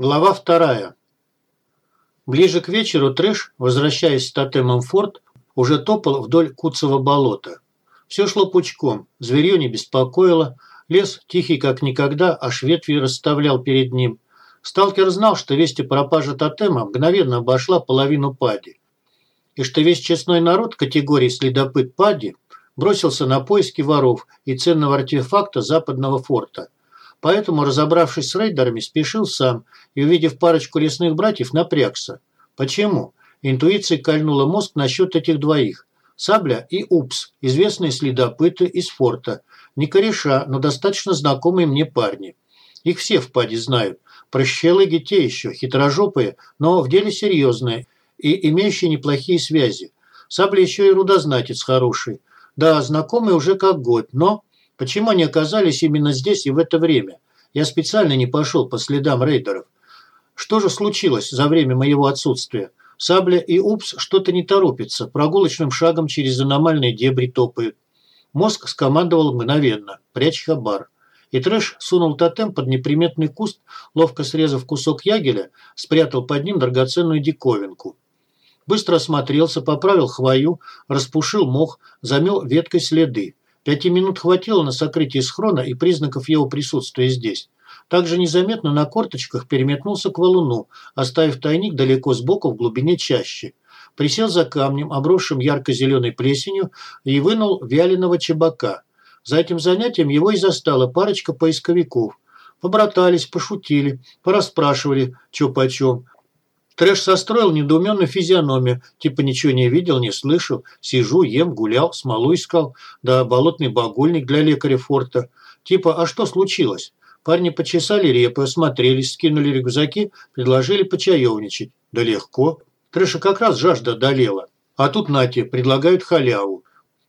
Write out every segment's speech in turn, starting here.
Глава вторая. Ближе к вечеру Трэш, возвращаясь с тотемом форт, уже топал вдоль Куцого болота. Все шло пучком, зверье не беспокоило, лес, тихий как никогда, аж ветви расставлял перед ним. Сталкер знал, что весть о пропаже тотема мгновенно обошла половину пади. И что весь честной народ категории следопыт пади бросился на поиски воров и ценного артефакта западного форта – Поэтому, разобравшись с рейдерами, спешил сам и, увидев парочку лесных братьев, напрягся. Почему? Интуиция кольнула мозг насчет этих двоих. Сабля и Упс, известные следопыты из форта. Не кореша, но достаточно знакомые мне парни. Их все в паде знают. Прощелыги те еще, хитрожопые, но в деле серьезные и имеющие неплохие связи. Сабля еще и рудознатец хороший. Да, знакомый уже как год, но Почему они оказались именно здесь и в это время? Я специально не пошел по следам рейдеров. Что же случилось за время моего отсутствия? Сабля и Упс что-то не торопятся, прогулочным шагом через аномальные дебри топают. Мозг скомандовал мгновенно «Прячь хабар». И Трэш сунул тотем под неприметный куст, ловко срезав кусок ягеля, спрятал под ним драгоценную диковинку. Быстро осмотрелся, поправил хвою, распушил мох, замел веткой следы. Пяти минут хватило на сокрытие схрона и признаков его присутствия здесь. Также незаметно на корточках переметнулся к валуну, оставив тайник далеко сбоку в глубине чащи. Присел за камнем, обросшим ярко-зеленой плесенью, и вынул вяленого чебака. За этим занятием его и застала парочка поисковиков. Побратались, пошутили, порасспрашивали, чё почем, Трэш состроил недоуменную физиономию, типа ничего не видел, не слышал, сижу, ем, гулял, смолу искал, да болотный багульник для лекаря форта. Типа, а что случилось? Парни почесали репы, осмотрелись, скинули рюкзаки, предложили почаевничать. Да легко. Трэша как раз жажда одолела. А тут нате, предлагают халяву.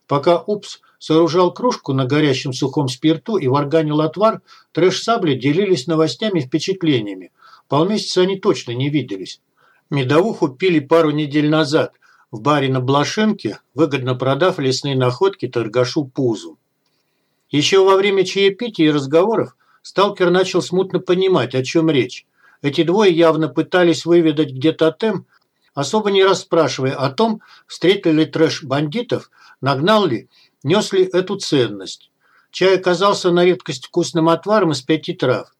Пока Упс сооружал кружку на горящем сухом спирту и варганил отвар, Трэш сабли делились новостями и впечатлениями. Полмесяца они точно не виделись. Медовуху пили пару недель назад в баре на Блошинке, выгодно продав лесные находки торгашу Пузу. Еще во время чаепития и разговоров сталкер начал смутно понимать, о чем речь. Эти двое явно пытались выведать где тотем, особо не расспрашивая о том, встретили ли трэш бандитов, нагнал ли, нес ли эту ценность. Чай оказался на редкость вкусным отваром из пяти трав.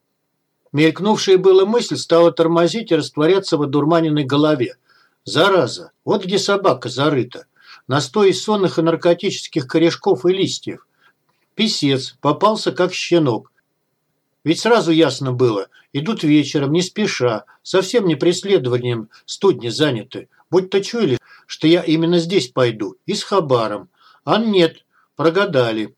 Мелькнувшая была мысль стала тормозить и растворяться в одурманенной голове. Зараза, вот где собака зарыта. Настой из сонных и наркотических корешков и листьев. Писец, попался как щенок. Ведь сразу ясно было, идут вечером, не спеша, совсем не преследованием студни заняты. Будь-то чуяли, что я именно здесь пойду, и с хабаром. А нет, прогадали.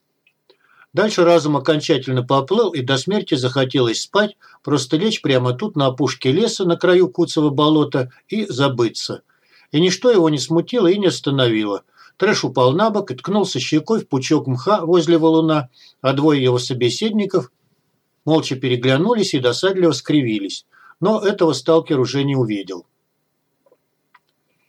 Дальше разум окончательно поплыл, и до смерти захотелось спать, просто лечь прямо тут, на опушке леса, на краю Куцего болота, и забыться. И ничто его не смутило и не остановило. Трэш упал на бок и ткнулся щекой в пучок мха возле валуна, а двое его собеседников молча переглянулись и досадливо скривились. Но этого сталкер уже не увидел.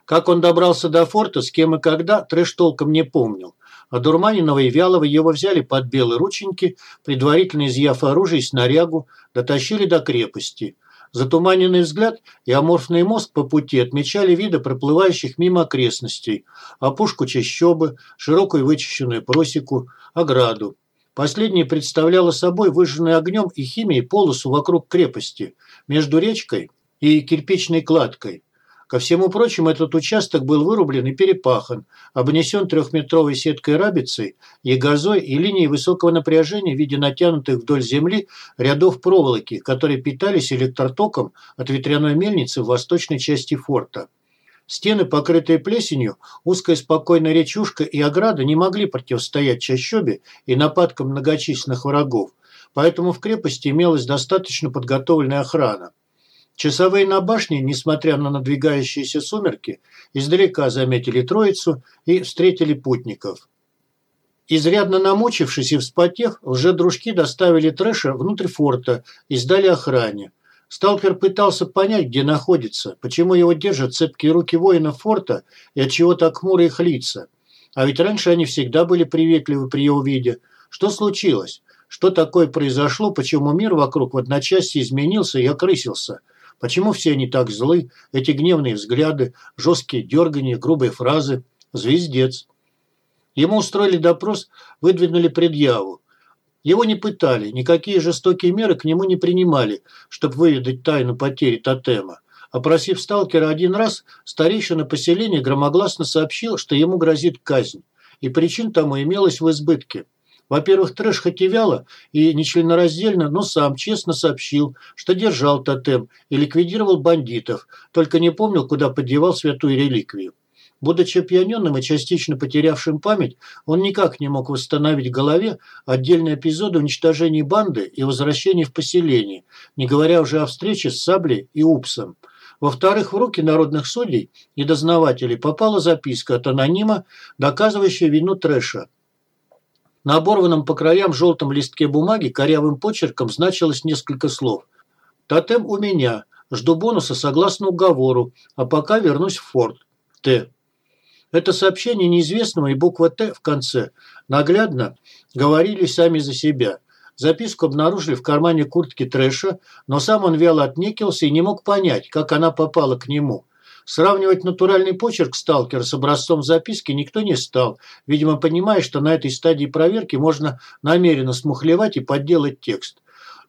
Как он добрался до форта, с кем и когда, Трэш толком не помнил. А Дурманинова и Вялова его взяли под белые рученьки, предварительно изъяв оружие и снарягу, дотащили до крепости. Затуманенный взгляд и аморфный мозг по пути отмечали виды проплывающих мимо окрестностей, опушку чащобы, широкую вычищенную просеку, ограду. Последняя представляла собой выжженный огнем и химией полосу вокруг крепости, между речкой и кирпичной кладкой. Ко всему прочему, этот участок был вырублен и перепахан, обнесен трехметровой сеткой рабицей, ягозой и линией высокого напряжения в виде натянутых вдоль земли рядов проволоки, которые питались электротоком от ветряной мельницы в восточной части форта. Стены, покрытые плесенью, узкая спокойная речушка и ограда не могли противостоять чащобе и нападкам многочисленных врагов, поэтому в крепости имелась достаточно подготовленная охрана. Часовые на башне, несмотря на надвигающиеся сумерки, издалека заметили троицу и встретили путников. Изрядно намучившись и вспотев, лжедружки доставили трэша внутрь форта и сдали охране. Сталкер пытался понять, где находится, почему его держат цепкие руки воинов форта и отчего так хмурые их лица. А ведь раньше они всегда были приветливы при его виде. Что случилось? Что такое произошло, почему мир вокруг в одночасье изменился и окрысился – Почему все они так злы, эти гневные взгляды, жесткие дергания, грубые фразы? Звездец. Ему устроили допрос, выдвинули предъяву. Его не пытали, никакие жестокие меры к нему не принимали, чтобы выведать тайну потери тотема. Опросив сталкера один раз, старейшина поселения громогласно сообщил, что ему грозит казнь. И причин тому имелось в избытке. Во-первых, трэш хоть и вяло и нечленораздельно, но сам честно сообщил, что держал тотем и ликвидировал бандитов, только не помнил, куда подевал святую реликвию. Будучи опьяненным и частично потерявшим память, он никак не мог восстановить в голове отдельные эпизоды уничтожения банды и возвращения в поселение, не говоря уже о встрече с Саблей и Упсом. Во-вторых, в руки народных судей и дознавателей попала записка от анонима, доказывающая вину Трэша. На оборванном по краям желтом листке бумаги корявым почерком значилось несколько слов. «Тотем у меня. Жду бонуса согласно уговору, а пока вернусь в форт. Т». Это сообщение неизвестного и буква «Т» в конце наглядно говорили сами за себя. Записку обнаружили в кармане куртки Трэша, но сам он вяло отнекился и не мог понять, как она попала к нему. Сравнивать натуральный почерк сталкера с образцом записки никто не стал, видимо, понимая, что на этой стадии проверки можно намеренно смухлевать и подделать текст.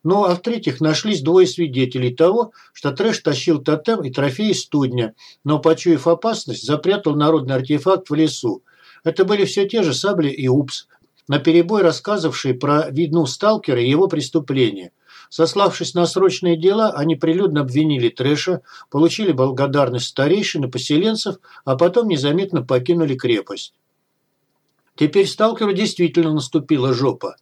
Ну, а в-третьих, нашлись двое свидетелей того, что Трэш тащил тотем и трофеи студня, но, почуяв опасность, запрятал народный артефакт в лесу. Это были все те же Сабли и Упс, наперебой рассказывавшие про видну сталкера и его преступления. Сославшись на срочные дела, они прилюдно обвинили Трэша, получили благодарность старейшин и поселенцев, а потом незаметно покинули крепость. Теперь сталкеру действительно наступила жопа.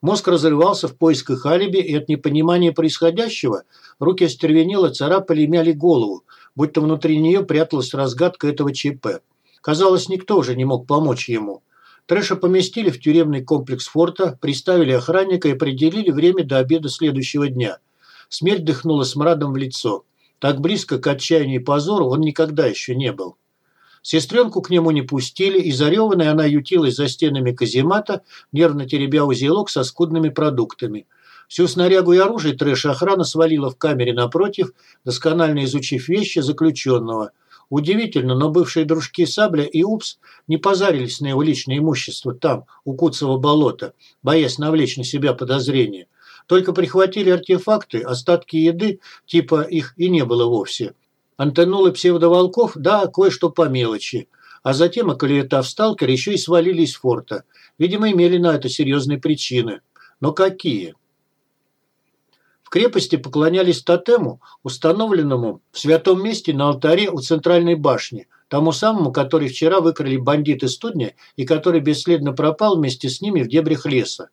Мозг разрывался в поисках алиби, и от непонимания происходящего руки остервенело царапали и мяли голову, будто внутри нее пряталась разгадка этого ЧП. Казалось, никто уже не мог помочь ему. Трэша поместили в тюремный комплекс форта, приставили охранника и определили время до обеда следующего дня. Смерть дыхнула смрадом в лицо. Так близко к отчаянию и позору он никогда еще не был. Сестренку к нему не пустили, и зареванной она ютилась за стенами каземата, нервно теребя узелок со скудными продуктами. Всю снарягу и оружие трэш охрана свалила в камере напротив, досконально изучив вещи заключенного. Удивительно, но бывшие дружки Сабля и Упс не позарились на его личное имущество там, у Куцева болота, боясь навлечь на себя подозрения. Только прихватили артефакты, остатки еды, типа их и не было вовсе. Антеннулы псевдоволков, да, кое-что по мелочи. А затем оклеветав сталкер, еще и свалили из форта. Видимо, имели на это серьезные причины. Но какие? Крепости поклонялись тотему, установленному в святом месте на алтаре у центральной башни, тому самому, который вчера выкрали бандиты студня и который бесследно пропал вместе с ними в дебрях леса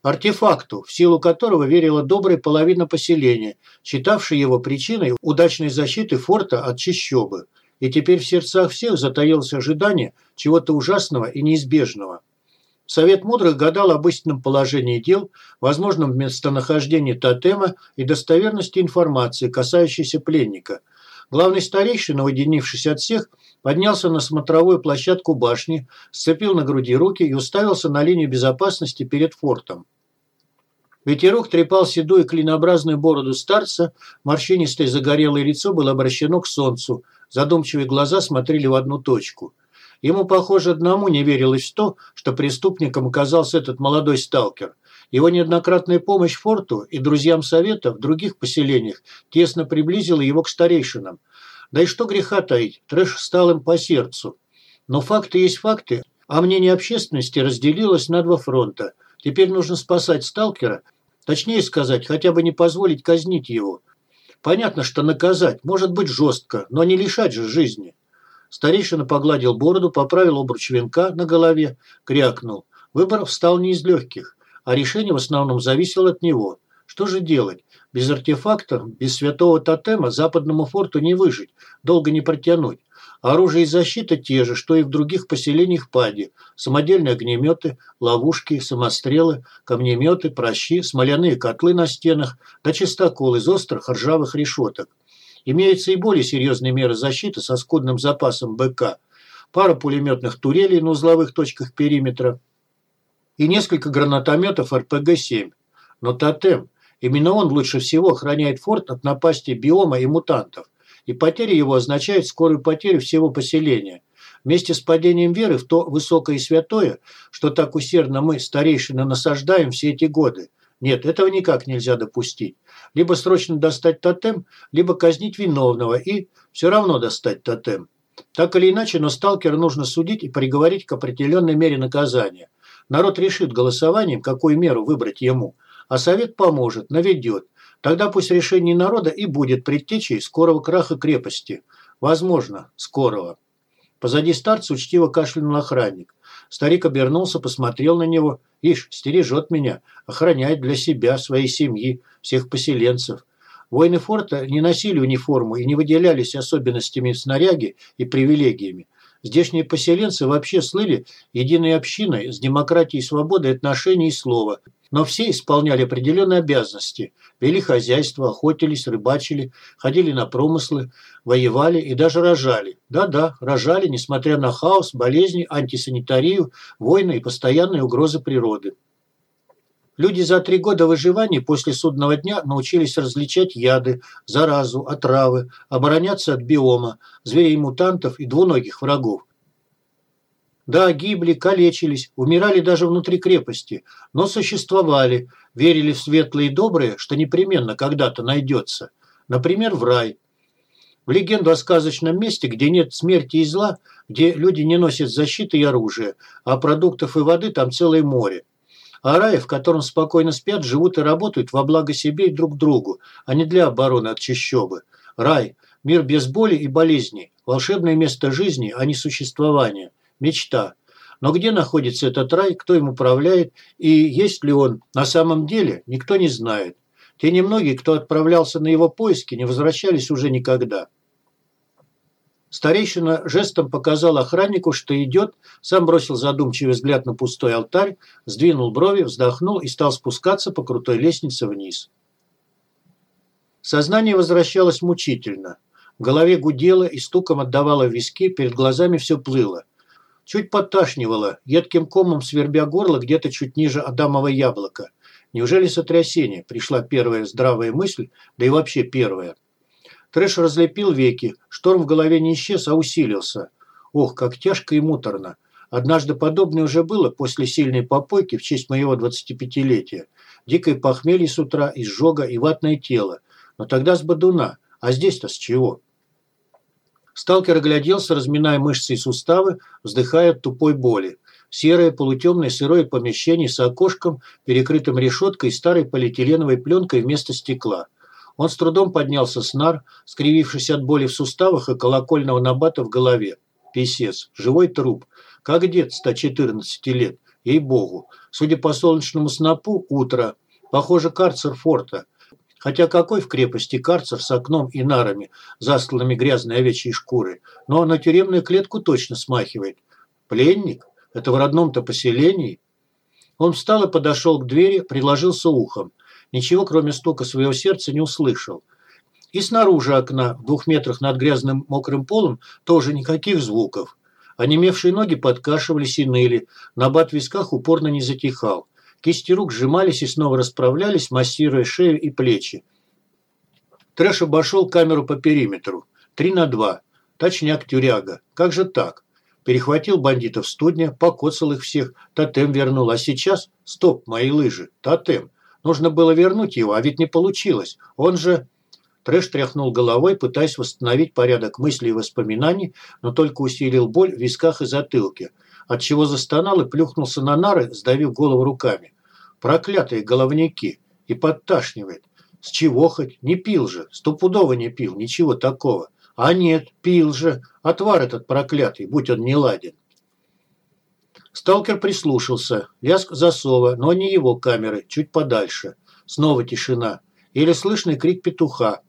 артефакту, в силу которого верила добрая половина поселения, считавшая его причиной удачной защиты форта от чищобы. И теперь в сердцах всех затаилось ожидание чего-то ужасного и неизбежного. Совет мудрых гадал об истинном положении дел, возможном местонахождении тотема и достоверности информации, касающейся пленника. Главный старейшина, уединившись от всех, поднялся на смотровую площадку башни, сцепил на груди руки и уставился на линию безопасности перед фортом. Ветерок трепал седую клинообразную бороду старца, морщинистое загорелое лицо было обращено к солнцу, задумчивые глаза смотрели в одну точку. Ему, похоже, одному не верилось в то, что преступником оказался этот молодой сталкер. Его неоднократная помощь форту и друзьям совета в других поселениях тесно приблизила его к старейшинам. Да и что греха таить, трэш стал им по сердцу. Но факты есть факты, а мнение общественности разделилось на два фронта. Теперь нужно спасать сталкера – Точнее сказать, хотя бы не позволить казнить его. Понятно, что наказать, может быть жестко, но не лишать же жизни. Старейшина погладил бороду, поправил обруч венка на голове, крякнул. Выбор встал не из легких, а решение в основном зависело от него. Что же делать? Без артефактов, без святого тотема западному форту не выжить, долго не протянуть. Оружие и защита те же, что и в других поселениях Пади. Самодельные огнеметы, ловушки, самострелы, камнеметы, прощи, смоляные котлы на стенах, да чистокол из острых ржавых решеток. Имеются и более серьезные меры защиты со скудным запасом БК. Пара пулеметных турелей на узловых точках периметра и несколько гранатометов РПГ-7. Но тотем Именно он лучше всего охраняет форт от напасти биома и мутантов. И потеря его означает скорую потерю всего поселения. Вместе с падением веры в то высокое и святое, что так усердно мы, старейшины, насаждаем все эти годы. Нет, этого никак нельзя допустить. Либо срочно достать тотем, либо казнить виновного и все равно достать тотем. Так или иначе, но сталкера нужно судить и приговорить к определенной мере наказания. Народ решит голосованием, какую меру выбрать ему, а совет поможет, наведет. Тогда пусть решение народа и будет предтечей скорого краха крепости. Возможно, скорого. Позади старца учтиво кашлянул охранник. Старик обернулся, посмотрел на него. Ишь, стережет меня, охраняет для себя, своей семьи, всех поселенцев. Воины форта не носили униформу и не выделялись особенностями снаряги и привилегиями. Здешние поселенцы вообще слыли единой общиной с демократией, свободой отношений и слова, но все исполняли определенные обязанности, вели хозяйство, охотились, рыбачили, ходили на промыслы, воевали и даже рожали. Да-да, рожали, несмотря на хаос, болезни, антисанитарию, войны и постоянные угрозы природы. Люди за три года выживания после судного дня научились различать яды, заразу, отравы, обороняться от биома, зверей-мутантов и двуногих врагов. Да, гибли, калечились, умирали даже внутри крепости, но существовали, верили в светлое и доброе, что непременно когда-то найдется. Например, в рай. В легенду о сказочном месте, где нет смерти и зла, где люди не носят защиты и оружия, а продуктов и воды там целое море. А рай, в котором спокойно спят, живут и работают во благо себе и друг другу, а не для обороны от чащобы. Рай – мир без боли и болезней, волшебное место жизни, а не существования, мечта. Но где находится этот рай, кто им управляет и есть ли он на самом деле, никто не знает. Те немногие, кто отправлялся на его поиски, не возвращались уже никогда. Старейшина жестом показал охраннику, что идет, сам бросил задумчивый взгляд на пустой алтарь, сдвинул брови, вздохнул и стал спускаться по крутой лестнице вниз. Сознание возвращалось мучительно. В голове гудело и стуком отдавало виски, перед глазами все плыло. Чуть подташнивало, едким комом свербя горло где-то чуть ниже Адамова яблока. Неужели сотрясение? Пришла первая здравая мысль, да и вообще первая – Трэш разлепил веки. Шторм в голове не исчез, а усилился. Ох, как тяжко и муторно. Однажды подобное уже было после сильной попойки в честь моего 25-летия. Дикое похмелье с утра, изжога и ватное тело. Но тогда с бодуна. А здесь-то с чего? Сталкер огляделся, разминая мышцы и суставы, вздыхая от тупой боли. Серое, полутемное, сырое помещение с окошком, перекрытым решеткой и старой полиэтиленовой пленкой вместо стекла – он с трудом поднялся с нар, скривившись от боли в суставах и колокольного набата в голове. Песец, живой труп, как дед 114 лет, ей-богу. Судя по солнечному снопу, утро. Похоже, карцер форта. Хотя какой в крепости карцер с окном и нарами, застланными грязной овечьей шкурой. Но на тюремную клетку точно смахивает. Пленник? Это в родном-то поселении? Он встал и подошел к двери, приложился ухом ничего, кроме стука своего сердца, не услышал. И снаружи окна, в двух метрах над грязным мокрым полом, тоже никаких звуков. Онемевшие ноги подкашивались и ныли, набат в висках упорно не затихал. Кисти рук сжимались и снова расправлялись, массируя шею и плечи. Трэш обошел камеру по периметру. Три на два. Точняк тюряга. Как же так? Перехватил бандитов, Студня, покоцал их всех, тотем вернул. А сейчас? Стоп, мои лыжи. Тотем. Нужно было вернуть его, а ведь не получилось. Он же... Трэш тряхнул головой, пытаясь восстановить порядок мыслей и воспоминаний, но только усилил боль в висках и затылке, отчего застонал и плюхнулся на нары, сдавив голову руками. Проклятые головники! И подташнивает. С чего хоть? Не пил же. Стопудово не пил. Ничего такого. А нет, пил же. Отвар этот проклятый, будь он не ладен. Сталкер прислушался. Лязг засова, но не его камеры, чуть подальше. Снова тишина. Еле слышный крик петуха.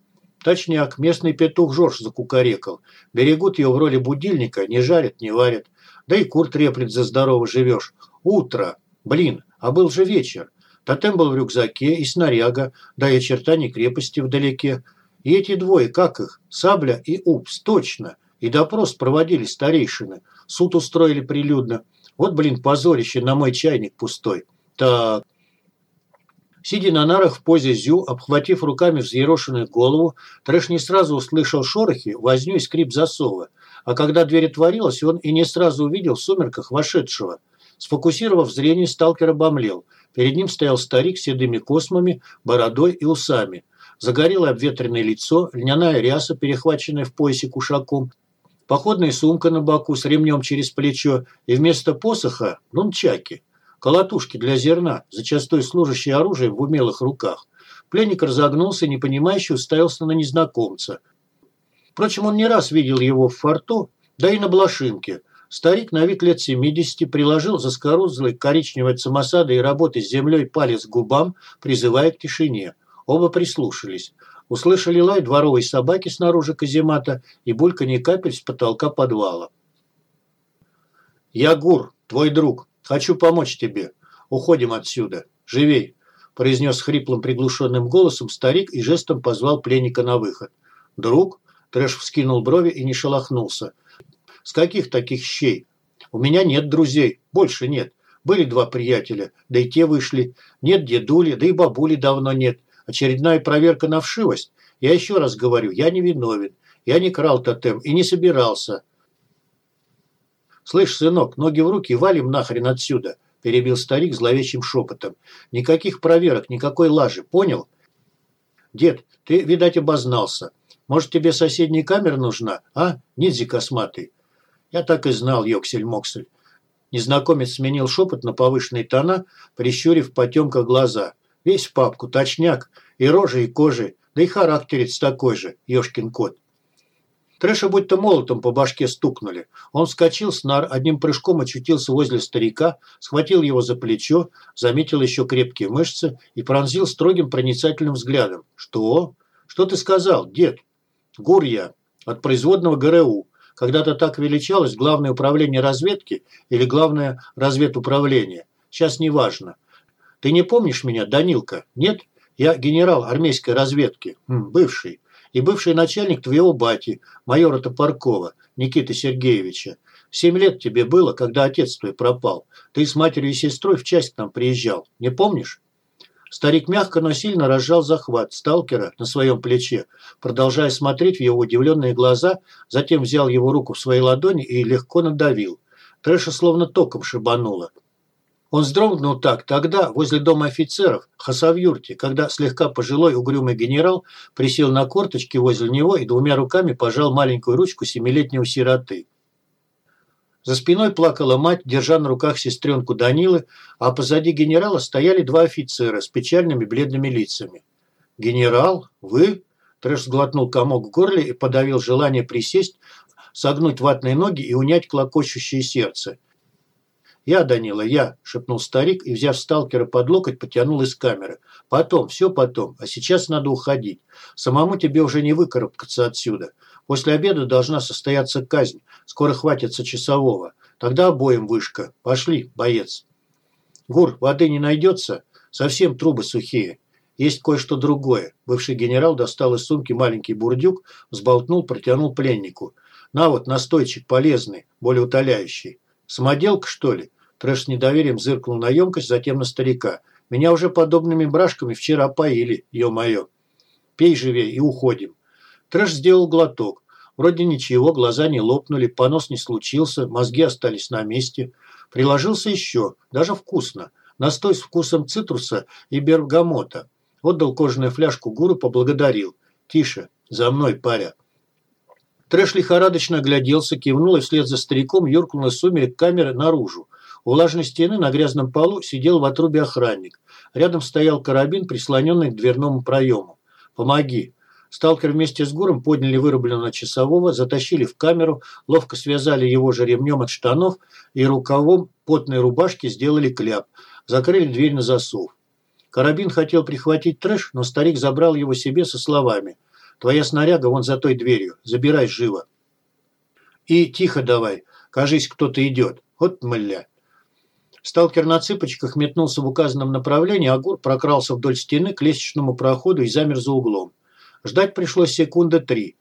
Точняк, местный петух Жорж закукарекал. Берегут его в роли будильника, не жарят, не варят. Да и кур треплет за здорово живешь. Утро. Блин, а был же вечер. Тотем был в рюкзаке и снаряга, да и очертания крепости вдалеке. И эти двое, как их? Сабля и Упс, точно. И допрос проводили старейшины. Суд устроили прилюдно. Вот, блин, позорище на мой чайник пустой. Так. Сидя на нарах в позе зю, обхватив руками взъерошенную голову, Трэш не сразу услышал шорохи, возню и скрип засова. А когда дверь отворилась, он и не сразу увидел в сумерках вошедшего. Сфокусировав зрение, сталкер обомлел. Перед ним стоял старик с седыми космами, бородой и усами. Загорелое обветренное лицо, льняная ряса, перехваченная в поясе кушаком, походная сумка на боку с ремнем через плечо и вместо посоха – нунчаки. Колотушки для зерна, зачастую служащие оружием в умелых руках. Пленник разогнулся, непонимающе уставился на незнакомца. Впрочем, он не раз видел его в форту, да и на Блошинке. Старик на вид лет 70 приложил заскорузлый коричневой самосады и работы с землей палец к губам, призывая к тишине. Оба прислушались. Услышали лай дворовой собаки снаружи каземата и бульканье капель с потолка подвала. «Я Гур, твой друг. Хочу помочь тебе. Уходим отсюда. Живей!» произнес хриплым приглушенным голосом старик и жестом позвал пленника на выход. «Друг?» Трэш вскинул брови и не шелохнулся. «С каких таких щей? У меня нет друзей. Больше нет. Были два приятеля, да и те вышли. Нет дедули, да и бабули давно нет. Очередная проверка на вшивость. Я еще раз говорю, я не виновен. Я не крал тотем и не собирался. «Слышь, сынок, ноги в руки, валим нахрен отсюда», – перебил старик зловещим шепотом. «Никаких проверок, никакой лажи, понял?» «Дед, ты, видать, обознался. Может, тебе соседняя камера нужна, а, ниндзя косматый?» «Я так и знал, Йоксель-Моксель». Незнакомец сменил шепот на повышенные тона, прищурив потемка глаза. Весь в папку, точняк, и рожей, и кожей, да и характерец такой же, ёшкин кот. Трэша будто молотом по башке стукнули. Он вскочил с нар, одним прыжком очутился возле старика, схватил его за плечо, заметил еще крепкие мышцы и пронзил строгим проницательным взглядом. «Что? Что ты сказал, дед?» «Гур я. От производного ГРУ. Когда-то так величалось Главное управление разведки или Главное разведуправление. Сейчас не важно. Ты не помнишь меня, Данилка? Нет? Я генерал армейской разведки. М, бывший. И бывший начальник твоего бати, майора Топоркова, Никиты Сергеевича. Семь лет тебе было, когда отец твой пропал. Ты с матерью и сестрой в часть к нам приезжал. Не помнишь? Старик мягко, но сильно разжал захват сталкера на своем плече, продолжая смотреть в его удивленные глаза, затем взял его руку в свои ладони и легко надавил. Трэша словно током шибануло. Он вздрогнул так тогда, возле дома офицеров, Хасавюрте, когда слегка пожилой угрюмый генерал присел на корточки возле него и двумя руками пожал маленькую ручку семилетнего сироты. За спиной плакала мать, держа на руках сестренку Данилы, а позади генерала стояли два офицера с печальными бледными лицами. «Генерал? Вы?» Трэш сглотнул комок в горле и подавил желание присесть, согнуть ватные ноги и унять клокочущее сердце – «Я, Данила, я», – шепнул старик и, взяв сталкера под локоть, потянул из камеры. «Потом, все потом, а сейчас надо уходить. Самому тебе уже не выкарабкаться отсюда. После обеда должна состояться казнь. Скоро хватится часового. Тогда обоим вышка. Пошли, боец». «Гур, воды не найдется? Совсем трубы сухие. Есть кое-что другое». Бывший генерал достал из сумки маленький бурдюк, взболтнул, протянул пленнику. «На вот, настойчик полезный, болеутоляющий». «Самоделка, что ли?» Трэш с недоверием зыркнул на емкость, затем на старика. «Меня уже подобными брашками вчера поили, ё-моё. Пей живее и уходим». Трэш сделал глоток. Вроде ничего, глаза не лопнули, понос не случился, мозги остались на месте. Приложился еще, даже вкусно. Настой с вкусом цитруса и бергамота. Отдал кожаную фляжку гуру, поблагодарил. «Тише, за мной, паря». Трэш лихорадочно огляделся, кивнул и вслед за стариком юркнул из сумерек камеры наружу. У влажной стены на грязном полу сидел в отрубе охранник. Рядом стоял карабин, прислоненный к дверному проему. «Помоги!» Сталкер вместе с Гуром подняли вырубленного часового, затащили в камеру, ловко связали его же ремнем от штанов и рукавом потной рубашки сделали кляп. Закрыли дверь на засов. Карабин хотел прихватить трэш, но старик забрал его себе со словами. «Твоя снаряга вон за той дверью. Забирай живо». «И тихо давай. Кажись, кто-то идет. Вот мля». Сталкер на цыпочках метнулся в указанном направлении, а Гур прокрался вдоль стены к лестничному проходу и замер за углом. Ждать пришлось секунды три.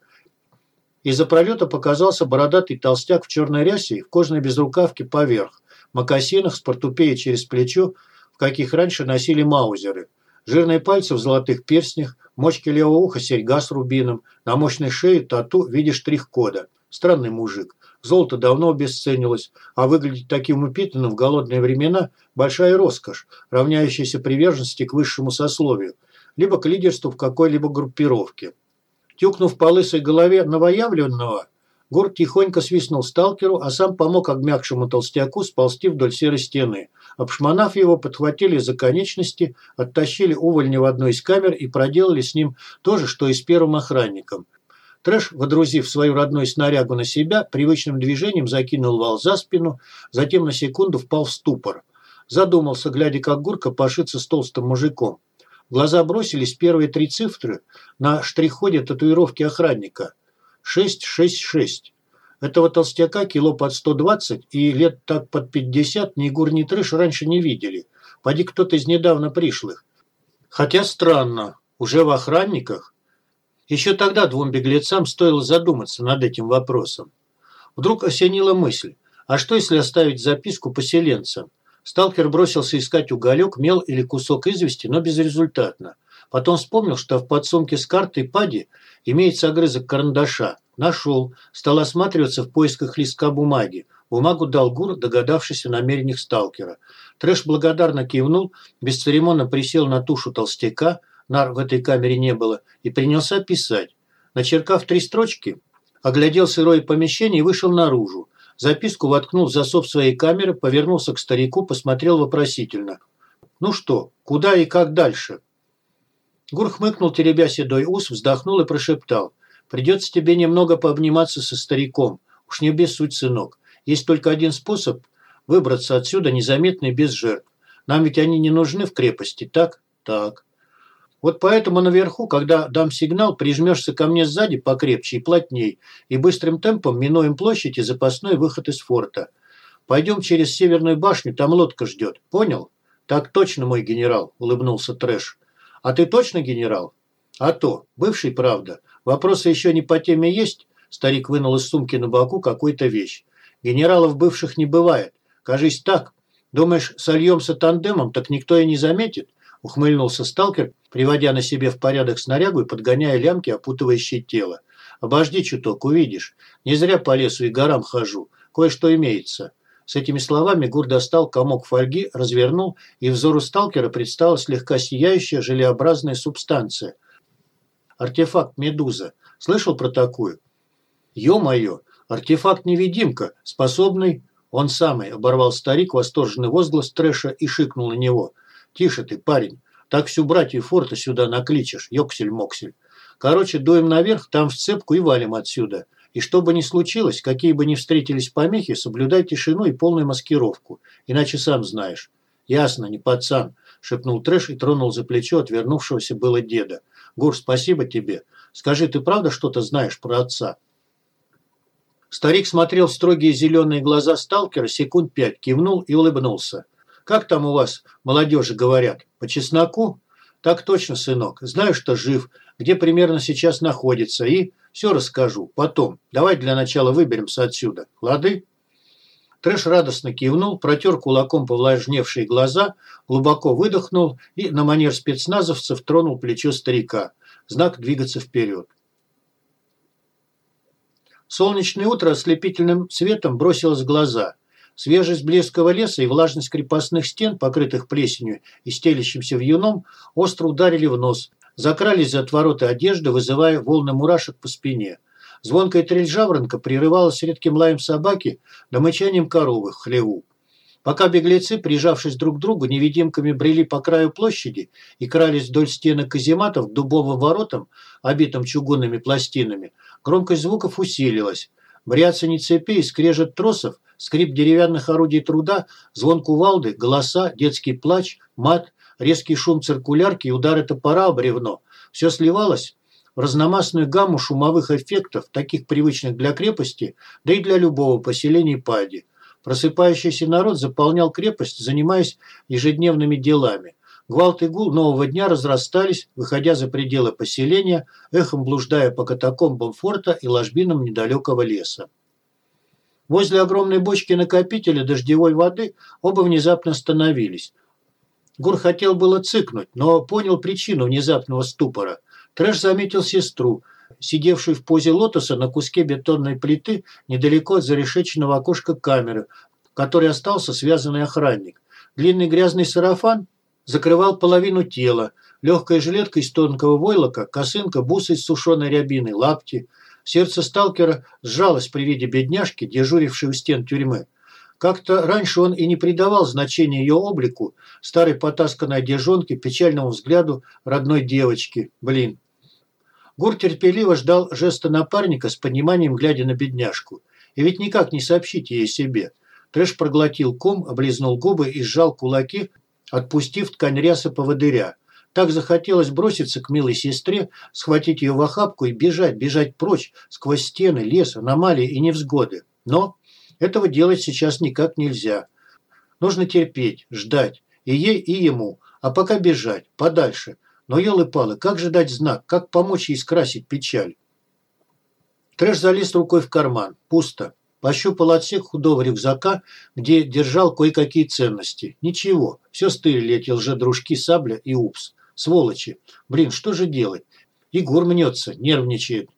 Из-за пролета показался бородатый толстяк в черной рясе и в кожаной безрукавке поверх, мокасинах с портупеей через плечо, в каких раньше носили маузеры. Жирные пальцы в золотых перстнях, мочки левого уха серьга с рубином, на мощной шее тату в виде штрих-кода. Странный мужик. Золото давно обесценилось, а выглядеть таким упитанным в голодные времена – большая роскошь, равняющаяся приверженности к высшему сословию, либо к лидерству в какой-либо группировке. Тюкнув по лысой голове новоявленного, Гур тихонько свистнул сталкеру, а сам помог обмякшему толстяку сползти вдоль серой стены. Обшмонав его, подхватили за конечности, оттащили увольня в одну из камер и проделали с ним то же, что и с первым охранником – Трэш, водрузив свою родную снарягу на себя, привычным движением закинул вал за спину, затем на секунду впал в ступор. Задумался, глядя, как Гурка пошится с толстым мужиком. В глаза бросились первые три цифры на штрих-ходе татуировки охранника. 666. Этого толстяка кило под 120 и лет так под 50 ни Гур, ни Трэш раньше не видели. Поди кто-то из недавно пришлых. Хотя странно, уже в охранниках еще тогда двум беглецам стоило задуматься над этим вопросом. Вдруг осенила мысль, а что если оставить записку поселенцам? Сталкер бросился искать уголек, мел или кусок извести, но безрезультатно. Потом вспомнил, что в подсумке с картой пади имеется огрызок карандаша. Нашел, стал осматриваться в поисках листка бумаги. Бумагу дал Гур, догадавшись о намерениях сталкера. Трэш благодарно кивнул, бесцеремонно присел на тушу толстяка, нар в этой камере не было, и принялся писать. Начеркав три строчки, оглядел сырое помещение и вышел наружу. Записку воткнул в засов своей камеры, повернулся к старику, посмотрел вопросительно. «Ну что, куда и как дальше?» Гур хмыкнул, теребя седой ус, вздохнул и прошептал. «Придется тебе немного пообниматься со стариком. Уж не без суть, сынок. Есть только один способ выбраться отсюда незаметно и без жертв. Нам ведь они не нужны в крепости, так? Так. Вот поэтому наверху, когда дам сигнал, прижмешься ко мне сзади покрепче и плотней, и быстрым темпом минуем площадь и запасной выход из форта. Пойдем через северную башню, там лодка ждет. Понял? Так точно, мой генерал, улыбнулся Трэш. А ты точно генерал? А то, бывший, правда. Вопросы еще не по теме есть? Старик вынул из сумки на боку какую-то вещь. Генералов бывших не бывает. Кажись так. Думаешь, сольемся тандемом, так никто и не заметит? Ухмыльнулся сталкер, приводя на себе в порядок снарягу и подгоняя лямки, опутывающие тело. «Обожди чуток, увидишь. Не зря по лесу и горам хожу. Кое-что имеется». С этими словами Гур достал комок фольги, развернул, и взору сталкера предстала слегка сияющая желеобразная субстанция. Артефакт «Медуза». Слышал про такую? Ё-моё, артефакт-невидимка, способный... Он самый, оборвал старик восторженный возглас трэша и шикнул на него. Тише ты, парень. Так всю братью форта сюда накличешь, ёксель-моксель. Короче, дуем наверх, там в цепку и валим отсюда. И что бы ни случилось, какие бы ни встретились помехи, соблюдай тишину и полную маскировку. Иначе сам знаешь. Ясно, не пацан, шепнул Трэш и тронул за плечо отвернувшегося было деда. Гур, спасибо тебе. Скажи, ты правда что-то знаешь про отца? Старик смотрел в строгие зеленые глаза сталкера секунд пять, кивнул и улыбнулся. Как там у вас, молодежи, говорят? По чесноку? Так точно, сынок. Знаю, что жив, где примерно сейчас находится, и все расскажу. Потом. Давай для начала выберемся отсюда. Лады? Трэш радостно кивнул, протер кулаком повлажневшие глаза, глубоко выдохнул и на манер спецназовцев тронул плечо старика. Знак двигаться вперед. Солнечное утро ослепительным светом бросилось в глаза. Свежесть блеского леса и влажность крепостных стен, покрытых плесенью и стелящимся вьюном, остро ударили в нос, закрались за отвороты одежды, вызывая волны мурашек по спине. Звонкая трель жаворонка прерывалась редким лаем собаки да мычанием коровы в хлеву. Пока беглецы, прижавшись друг к другу, невидимками брели по краю площади и крались вдоль стены казематов к дубовым воротам, обитым чугунными пластинами, громкость звуков усилилась. Бряцание цепей, скрежет тросов скрип деревянных орудий труда, звон кувалды, голоса, детский плач, мат, резкий шум циркулярки и удары топора об бревно. Все сливалось в разномастную гамму шумовых эффектов, таких привычных для крепости, да и для любого поселения Пади. Просыпающийся народ заполнял крепость, занимаясь ежедневными делами. Гвалт и гул нового дня разрастались, выходя за пределы поселения, эхом блуждая по катакомбам форта и ложбинам недалекого леса. Возле огромной бочки накопителя дождевой воды оба внезапно остановились. Гур хотел было цыкнуть, но понял причину внезапного ступора. Трэш заметил сестру, сидевшую в позе лотоса на куске бетонной плиты недалеко от зарешеченного окошка камеры, в которой остался связанный охранник. Длинный грязный сарафан закрывал половину тела, легкая жилетка из тонкого войлока, косынка, бусы из сушеной рябины, лапти. Сердце сталкера сжалось при виде бедняжки, дежурившей у стен тюрьмы. Как-то раньше он и не придавал значения ее облику, старой потасканной одежонке, печальному взгляду родной девочки. Блин. Гур терпеливо ждал жеста напарника с пониманием, глядя на бедняжку. И ведь никак не сообщить ей себе. Трэш проглотил ком, облизнул губы и сжал кулаки, отпустив ткань ряса поводыря. Так захотелось броситься к милой сестре, схватить ее в охапку и бежать, бежать прочь, сквозь стены, лес, аномалии и невзгоды. Но этого делать сейчас никак нельзя. Нужно терпеть, ждать. И ей, и ему. А пока бежать, подальше. Но, елы-палы, как же дать знак? Как помочь ей скрасить печаль? Трэш залез рукой в карман. Пусто. Пощупал отсек худого рюкзака, где держал кое-какие ценности. Ничего. Все стырили эти лжедружки Сабля и Упс. Сволочи. Блин, что же делать? Егор мнется, нервничает.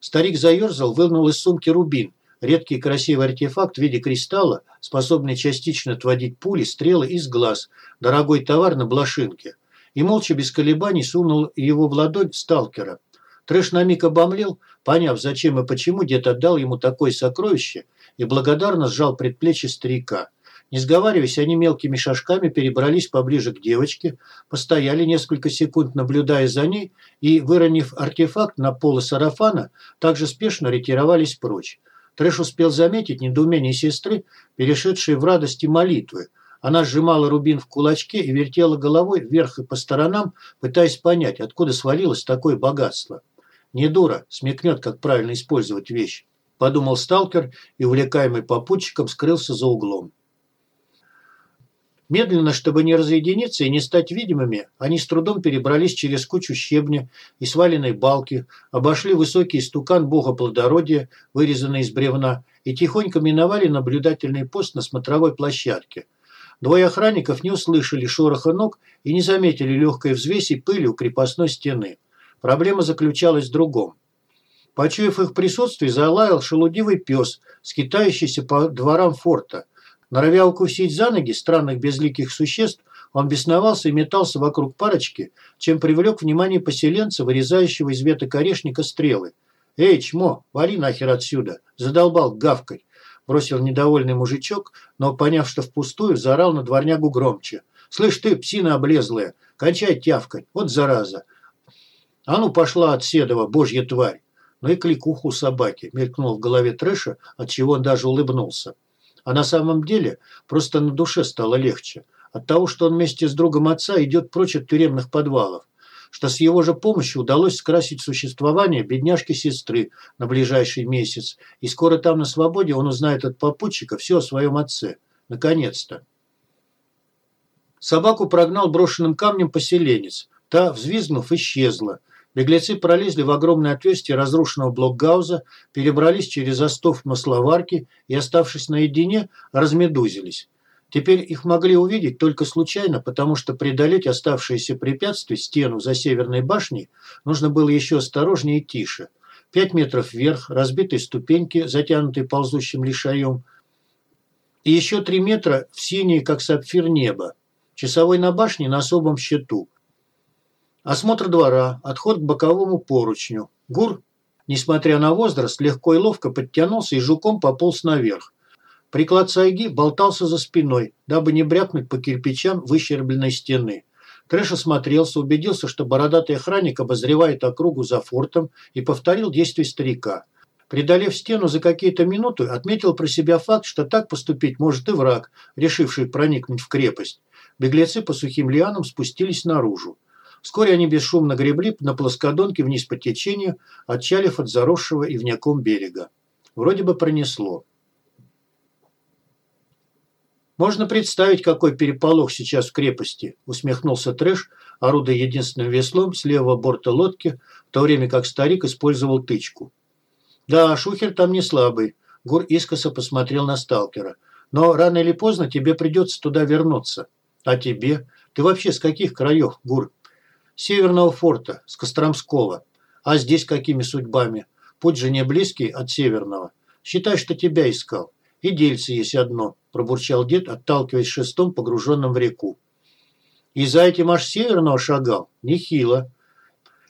Старик заерзал, вынул из сумки рубин – Редкий красивый артефакт в виде кристалла, способный частично отводить пули, стрелы из глаз, дорогой товар на блошинке. И молча без колебаний сунул его в ладонь сталкера. Трэш на миг обомлел, поняв, зачем и почему дед отдал ему такое сокровище, и благодарно сжал предплечье старика. Не сговариваясь, они мелкими шажками перебрались поближе к девочке, постояли несколько секунд, наблюдая за ней, и, выронив артефакт на полы сарафана, также спешно ретировались прочь. Трэш успел заметить недоумение сестры, перешедшей в радости молитвы. Она сжимала рубин в кулачке и вертела головой вверх и по сторонам, пытаясь понять, откуда свалилось такое богатство. «Не дура, смекнет, как правильно использовать вещь», – подумал сталкер и, увлекаемый попутчиком, скрылся за углом. Медленно, чтобы не разъединиться и не стать видимыми, они с трудом перебрались через кучу щебня и сваленной балки, обошли высокий стукан бога плодородия, вырезанный из бревна, и тихонько миновали наблюдательный пост на смотровой площадке. Двое охранников не услышали шороха ног и не заметили легкой взвеси пыли у крепостной стены. Проблема заключалась в другом. Почуяв их присутствие, залаял шелудивый пес, скитающийся по дворам форта – Норовя укусить за ноги странных безликих существ, он бесновался и метался вокруг парочки, чем привлек внимание поселенца, вырезающего из веток орешника стрелы. «Эй, чмо, вали нахер отсюда!» Задолбал гавкой. Бросил недовольный мужичок, но, поняв, что впустую, заорал на дворнягу громче. «Слышь ты, псина облезлая, кончай тявкать, вот зараза!» «А ну пошла от Седова, божья тварь!» Ну и кликуху собаки, мелькнул в голове трэша, отчего он даже улыбнулся. А на самом деле просто на душе стало легче. От того, что он вместе с другом отца идет прочь от тюремных подвалов. Что с его же помощью удалось скрасить существование бедняжки-сестры на ближайший месяц. И скоро там на свободе он узнает от попутчика все о своем отце. Наконец-то. Собаку прогнал брошенным камнем поселенец. Та, взвизгнув, исчезла. Беглецы пролезли в огромное отверстие разрушенного блокгауза, перебрались через остов масловарки и, оставшись наедине, размедузились. Теперь их могли увидеть только случайно, потому что преодолеть оставшиеся препятствия, стену за северной башней, нужно было еще осторожнее и тише. Пять метров вверх, разбитые ступеньки, затянутые ползущим лишаем, и еще три метра в синее, как сапфир, небо. Часовой на башне на особом счету – Осмотр двора, отход к боковому поручню. Гур, несмотря на возраст, легко и ловко подтянулся и жуком пополз наверх. Приклад сайги болтался за спиной, дабы не брякнуть по кирпичам выщербленной стены. Трэш осмотрелся, убедился, что бородатый охранник обозревает округу за фортом и повторил действия старика. Преодолев стену за какие-то минуты, отметил про себя факт, что так поступить может и враг, решивший проникнуть в крепость. Беглецы по сухим лианам спустились наружу. Вскоре они бесшумно гребли на плоскодонке вниз по течению, отчалив от заросшего ивняком берега. Вроде бы пронесло. «Можно представить, какой переполох сейчас в крепости», – усмехнулся Трэш, орудуя единственным веслом с левого борта лодки, в то время как старик использовал тычку. «Да, шухер там не слабый», – Гур искоса посмотрел на сталкера. «Но рано или поздно тебе придется туда вернуться. А тебе? Ты вообще с каких краев, Гур? Северного форта, с Костромского. А здесь какими судьбами? Путь же не близкий от Северного. Считай, что тебя искал. И дельце есть одно, пробурчал дед, отталкиваясь шестом, погруженным в реку. И за этим аж Северного шагал? Нехило.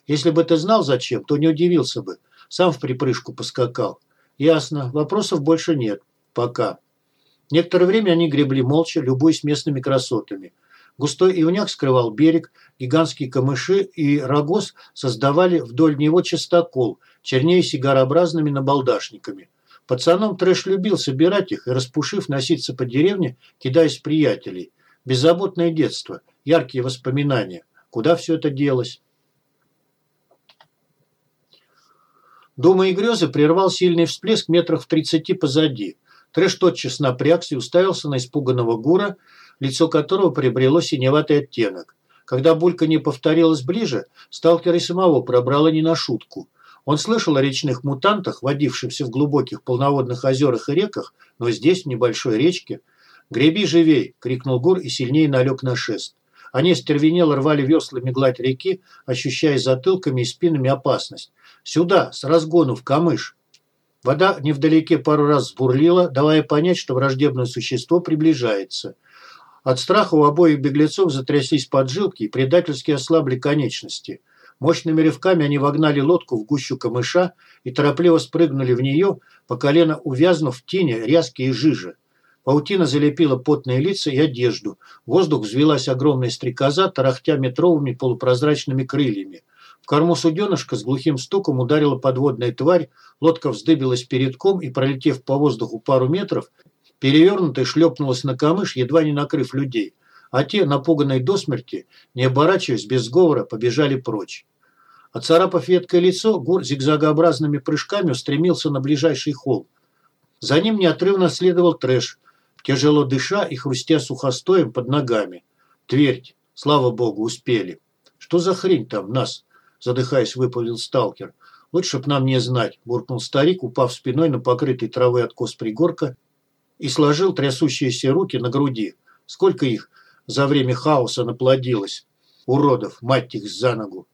Если бы ты знал зачем, то не удивился бы. Сам в припрыжку поскакал. Ясно, вопросов больше нет. Пока. Некоторое время они гребли молча, любуясь местными красотами. Густой ивняк скрывал берег, гигантские камыши и рогоз создавали вдоль него частокол, чернее сигарообразными набалдашниками. Пацаном трэш любил собирать их и, распушив, носиться по деревне, кидаясь приятелей. Беззаботное детство, яркие воспоминания. Куда все это делось? Дома и грезы прервал сильный всплеск метрах в тридцати позади. Трэш тотчас напрягся и уставился на испуганного Гура, лицо которого приобрело синеватый оттенок. Когда булька не повторилась ближе, сталкер и самого пробрало не на шутку. Он слышал о речных мутантах, водившихся в глубоких полноводных озерах и реках, но здесь, в небольшой речке. «Греби живей!» – крикнул Гур и сильнее налег на шест. Они стервенело рвали веслами гладь реки, ощущая затылками и спинами опасность. «Сюда, с разгону, в камыш!» Вода невдалеке пару раз сбурлила, давая понять, что враждебное существо приближается. От страха у обоих беглецов затряслись поджилки и предательски ослабли конечности. Мощными рывками они вогнали лодку в гущу камыша и торопливо спрыгнули в нее, по колено увязнув в тине ряски и жижи. Паутина залепила потные лица и одежду. В воздух взвелась огромная стрекоза, тарахтя метровыми полупрозрачными крыльями. В корму суденышка с глухим стуком ударила подводная тварь, лодка вздыбилась передком и, пролетев по воздуху пару метров, перевернутая шлепнулась на камыш, едва не накрыв людей. А те, напуганные до смерти, не оборачиваясь без сговора, побежали прочь. Оцарапав веткое лицо, Гур зигзагообразными прыжками устремился на ближайший холм. За ним неотрывно следовал трэш, тяжело дыша и хрустя сухостоем под ногами. Твердь, слава богу, успели. Что за хрень там нас? задыхаясь, выпалил сталкер. «Лучше б нам не знать», – буркнул старик, упав спиной на покрытый травой откос пригорка и сложил трясущиеся руки на груди. Сколько их за время хаоса наплодилось? Уродов, мать их за ногу.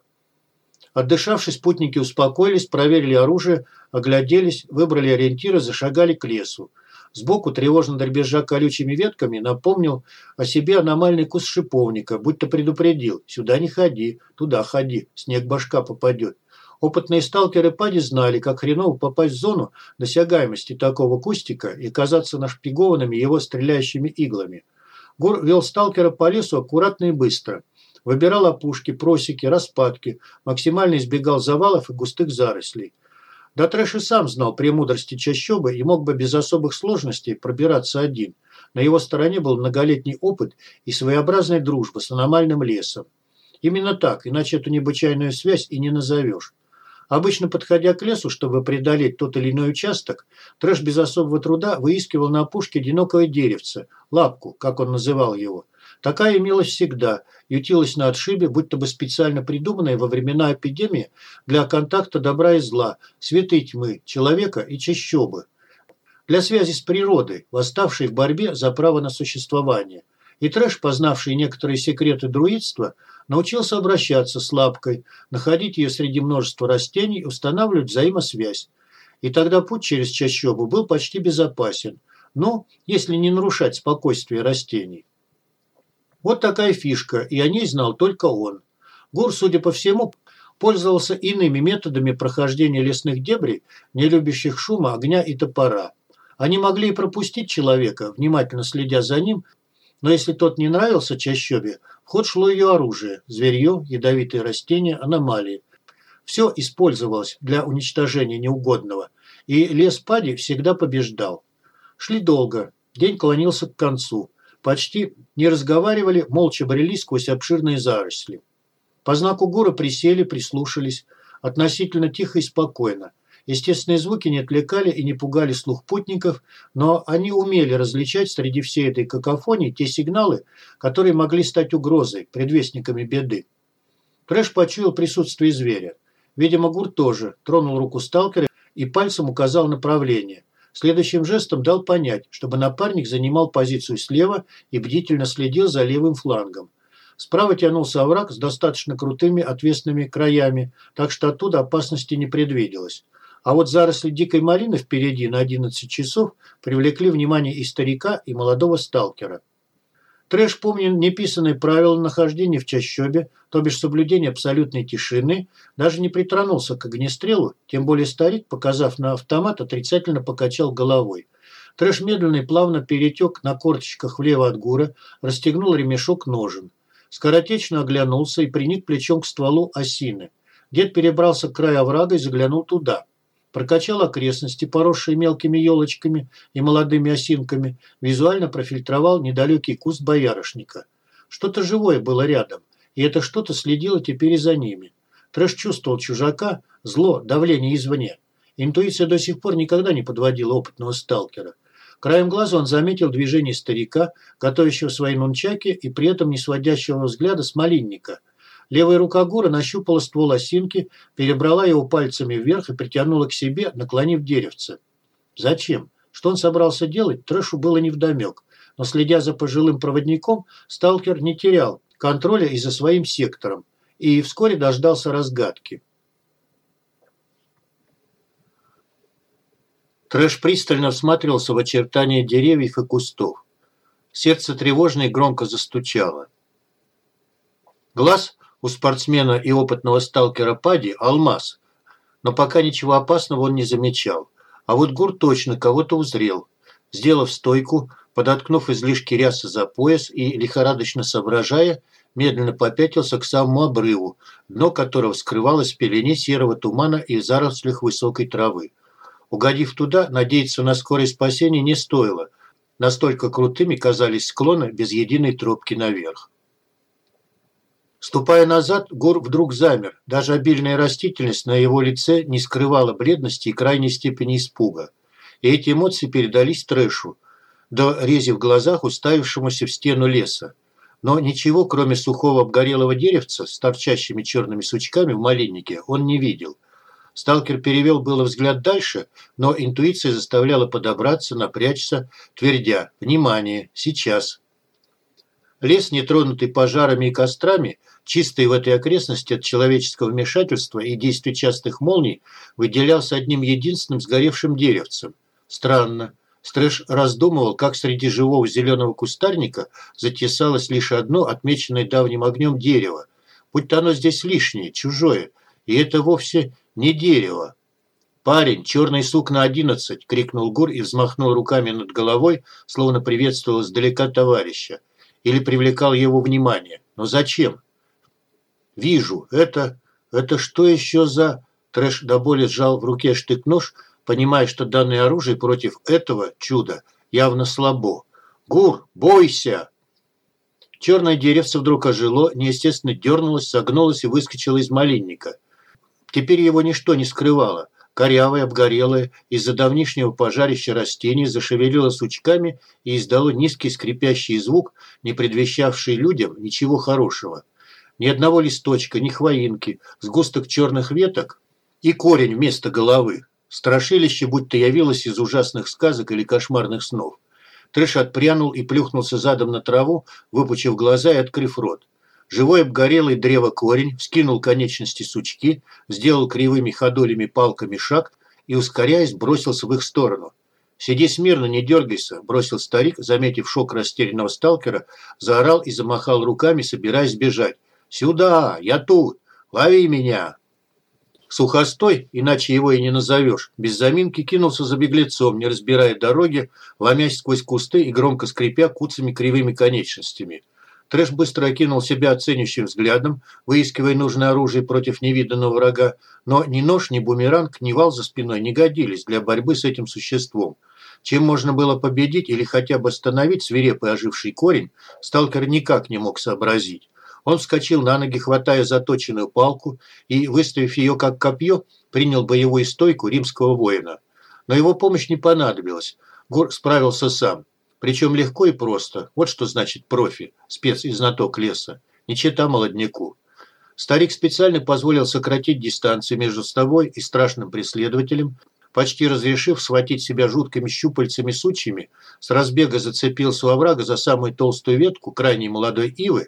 Отдышавшись, путники успокоились, проверили оружие, огляделись, выбрали ориентиры, зашагали к лесу. Сбоку, тревожно дребезжа колючими ветками, напомнил о себе аномальный куст шиповника, будто предупредил «Сюда не ходи, туда ходи, снег башка попадет». Опытные сталкеры Пади знали, как хреново попасть в зону досягаемости такого кустика и казаться нашпигованными его стреляющими иглами. Гур вел сталкера по лесу аккуратно и быстро. Выбирал опушки, просеки, распадки, максимально избегал завалов и густых зарослей. Да Трэш и сам знал премудрости чащобы и мог бы без особых сложностей пробираться один. На его стороне был многолетний опыт и своеобразная дружба с аномальным лесом. Именно так, иначе эту необычайную связь и не назовешь. Обычно, подходя к лесу, чтобы преодолеть тот или иной участок, Трэш без особого труда выискивал на опушке одинокое деревце, лапку, как он называл его. Такая имелась всегда, ютилась на отшибе, будто бы специально придуманная во времена эпидемии для контакта добра и зла, света и тьмы, человека и чащобы. Для связи с природой, восставшей в борьбе за право на существование. И Трэш, познавший некоторые секреты друидства, научился обращаться с лапкой, находить ее среди множества растений, устанавливать взаимосвязь. И тогда путь через чащобу был почти безопасен. Ну, если не нарушать спокойствие растений. Вот такая фишка, и о ней знал только он. Гур, судя по всему, пользовался иными методами прохождения лесных дебрей, не любящих шума, огня и топора. Они могли и пропустить человека, внимательно следя за ним, но если тот не нравился чащобе, в ход шло ее оружие – зверье, ядовитые растения, аномалии. Все использовалось для уничтожения неугодного, и лес Пади всегда побеждал. Шли долго, день клонился к концу – почти не разговаривали, молча брели сквозь обширные заросли. По знаку Гура присели, прислушались. Относительно тихо и спокойно. Естественные звуки не отвлекали и не пугали слух путников, но они умели различать среди всей этой какофонии те сигналы, которые могли стать угрозой, предвестниками беды. Трэш почуял присутствие зверя. Видимо, Гур тоже тронул руку сталкера и пальцем указал направление. Следующим жестом дал понять, чтобы напарник занимал позицию слева и бдительно следил за левым флангом. Справа тянулся овраг с достаточно крутыми отвесными краями, так что оттуда опасности не предвиделось. А вот заросли дикой малины впереди на 11 часов привлекли внимание и старика, и молодого сталкера. Трэш помнил неписанные правила нахождения в чащобе, то бишь соблюдение абсолютной тишины, даже не притронулся к огнестрелу, тем более старик, показав на автомат, отрицательно покачал головой. Трэш медленно и плавно перетек на корточках влево от гура, расстегнул ремешок ножен. Скоротечно оглянулся и приник плечом к стволу осины. Дед перебрался к краю оврага и заглянул туда. Прокачал окрестности, поросшие мелкими елочками и молодыми осинками, визуально профильтровал недалекий куст боярышника. Что-то живое было рядом, и это что-то следило теперь и за ними. Трэш чувствовал чужака, зло, давление извне. Интуиция до сих пор никогда не подводила опытного сталкера. Краем глаза он заметил движение старика, готовящего свои нунчаки и при этом не сводящего взгляда с малинника. Левая рука Гора нащупала ствол осинки, перебрала его пальцами вверх и притянула к себе, наклонив деревце. Зачем? Что он собрался делать, Трэшу было невдомек. Но следя за пожилым проводником, сталкер не терял контроля и за своим сектором. И вскоре дождался разгадки. Трэш пристально всматривался в очертания деревьев и кустов. Сердце тревожно и громко застучало. Глаз у спортсмена и опытного сталкера Пади – алмаз, но пока ничего опасного он не замечал. А вот Гур точно кого-то узрел. Сделав стойку, подоткнув излишки рясы за пояс и, лихорадочно соображая, медленно попятился к самому обрыву, дно которого скрывалось в пелене серого тумана и зарослях высокой травы. Угодив туда, надеяться на скорое спасение не стоило. Настолько крутыми казались склоны без единой тропки наверх. Ступая назад, Гор вдруг замер. Даже обильная растительность на его лице не скрывала бледности и крайней степени испуга. И эти эмоции передались трэшу, до рези в глазах, уставившемуся в стену леса. Но ничего, кроме сухого обгорелого деревца с торчащими черными сучками в малиннике, он не видел – Сталкер перевел было взгляд дальше, но интуиция заставляла подобраться, напрячься, твердя «Внимание! Сейчас!». Лес, нетронутый пожарами и кострами, чистый в этой окрестности от человеческого вмешательства и действий частых молний, выделялся одним единственным сгоревшим деревцем. Странно. Стрэш раздумывал, как среди живого зеленого кустарника затесалось лишь одно отмеченное давним огнем дерево. Будь-то оно здесь лишнее, чужое, и это вовсе не дерево. «Парень, черный сук на одиннадцать!» – крикнул Гур и взмахнул руками над головой, словно приветствовал издалека товарища. Или привлекал его внимание. Но зачем? «Вижу. Это... это что еще за...» Трэш до боли сжал в руке штык-нож, понимая, что данное оружие против этого чуда явно слабо. «Гур, бойся!» Черное деревце вдруг ожило, неестественно дернулось, согнулось и выскочило из малинника – Теперь его ничто не скрывало. Корявое, обгорелое, из-за давнишнего пожарища растение зашевелило сучками и издало низкий скрипящий звук, не предвещавший людям ничего хорошего. Ни одного листочка, ни хвоинки, сгусток черных веток и корень вместо головы. Страшилище будто явилось из ужасных сказок или кошмарных снов. Трэш отпрянул и плюхнулся задом на траву, выпучив глаза и открыв рот. Живой обгорелый древо корень вскинул конечности сучки, сделал кривыми ходолями палками шаг и, ускоряясь, бросился в их сторону. «Сиди смирно, не дергайся», – бросил старик, заметив шок растерянного сталкера, заорал и замахал руками, собираясь бежать. «Сюда! Я тут! Лови меня!» Сухостой, иначе его и не назовешь, без заминки кинулся за беглецом, не разбирая дороги, ломясь сквозь кусты и громко скрипя куцами кривыми конечностями. Трэш быстро окинул себя оценивающим взглядом, выискивая нужное оружие против невиданного врага, но ни нож, ни бумеранг, ни вал за спиной не годились для борьбы с этим существом. Чем можно было победить или хотя бы остановить свирепый оживший корень, сталкер никак не мог сообразить. Он вскочил на ноги, хватая заточенную палку и, выставив ее как копье, принял боевую стойку римского воина. Но его помощь не понадобилась. Гор справился сам. Причем легко и просто. Вот что значит профи, спец и знаток леса. Не чита молодняку. Старик специально позволил сократить дистанцию между собой и страшным преследователем, почти разрешив схватить себя жуткими щупальцами-сучьями, с разбега зацепился у оврага за самую толстую ветку крайней молодой ивы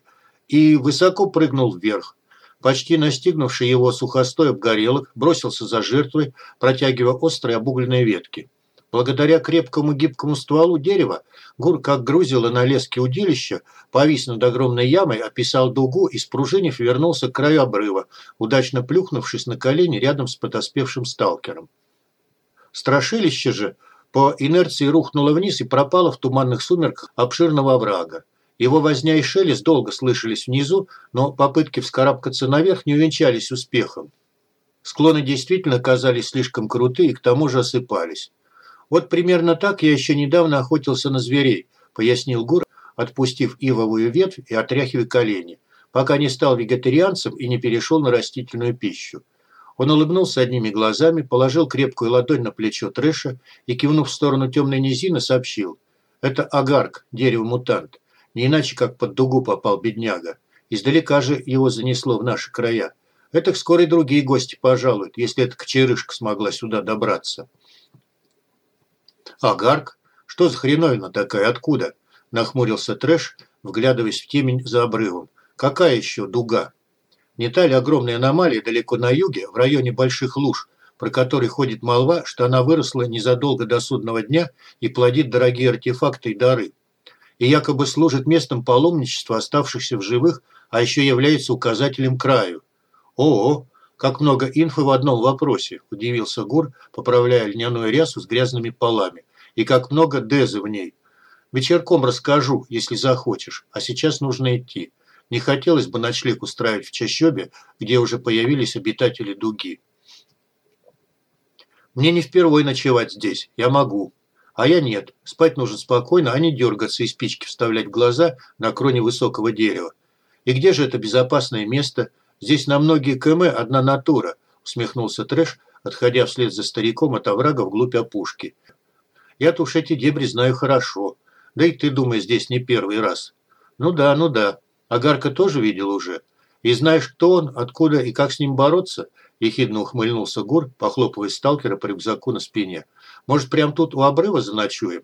и высоко прыгнул вверх. Почти настигнувший его сухостой обгорелок бросился за жертвой, протягивая острые обугленные ветки. Благодаря крепкому гибкому стволу дерева Гур, как грузило на леске удилища, повис над огромной ямой, описал дугу и, спружинив, вернулся к краю обрыва, удачно плюхнувшись на колени рядом с подоспевшим сталкером. Страшилище же по инерции рухнуло вниз и пропало в туманных сумерках обширного оврага. Его возня и шелест долго слышались внизу, но попытки вскарабкаться наверх не увенчались успехом. Склоны действительно казались слишком крутые и к тому же осыпались. «Вот примерно так я еще недавно охотился на зверей», – пояснил Гур, отпустив ивовую ветвь и отряхивая колени, пока не стал вегетарианцем и не перешел на растительную пищу. Он улыбнулся одними глазами, положил крепкую ладонь на плечо Трэша и, кивнув в сторону темной низины, сообщил. «Это агарк, дерево-мутант. Не иначе, как под дугу попал бедняга. Издалека же его занесло в наши края. Это вскоре другие гости пожалуют, если эта кочерышка смогла сюда добраться». «Агарк? Что за хреновина такая? Откуда?» – нахмурился Трэш, вглядываясь в темень за обрывом. «Какая еще дуга?» «Не та ли огромная аномалия далеко на юге, в районе Больших Луж, про который ходит молва, что она выросла незадолго до судного дня и плодит дорогие артефакты и дары, и якобы служит местом паломничества оставшихся в живых, а еще является указателем краю. О, как много инфы в одном вопросе, удивился Гур, поправляя льняную рясу с грязными полами и как много Дезы в ней. Вечерком расскажу, если захочешь, а сейчас нужно идти. Не хотелось бы ночлег устраивать в чащобе, где уже появились обитатели дуги. Мне не впервой ночевать здесь, я могу. А я нет, спать нужно спокойно, а не дергаться и спички вставлять в глаза на кроне высокого дерева. И где же это безопасное место? Здесь на многие км одна натура, усмехнулся Трэш, отходя вслед за стариком от оврага вглубь опушки. Я-то уж эти дебри знаю хорошо. Да и ты, думай, здесь не первый раз. Ну да, ну да. Агарка тоже видел уже. И знаешь, кто он, откуда и как с ним бороться? Ехидно ухмыльнулся Гур, похлопывая сталкера по рюкзаку на спине. Может, прям тут у обрыва заночуем?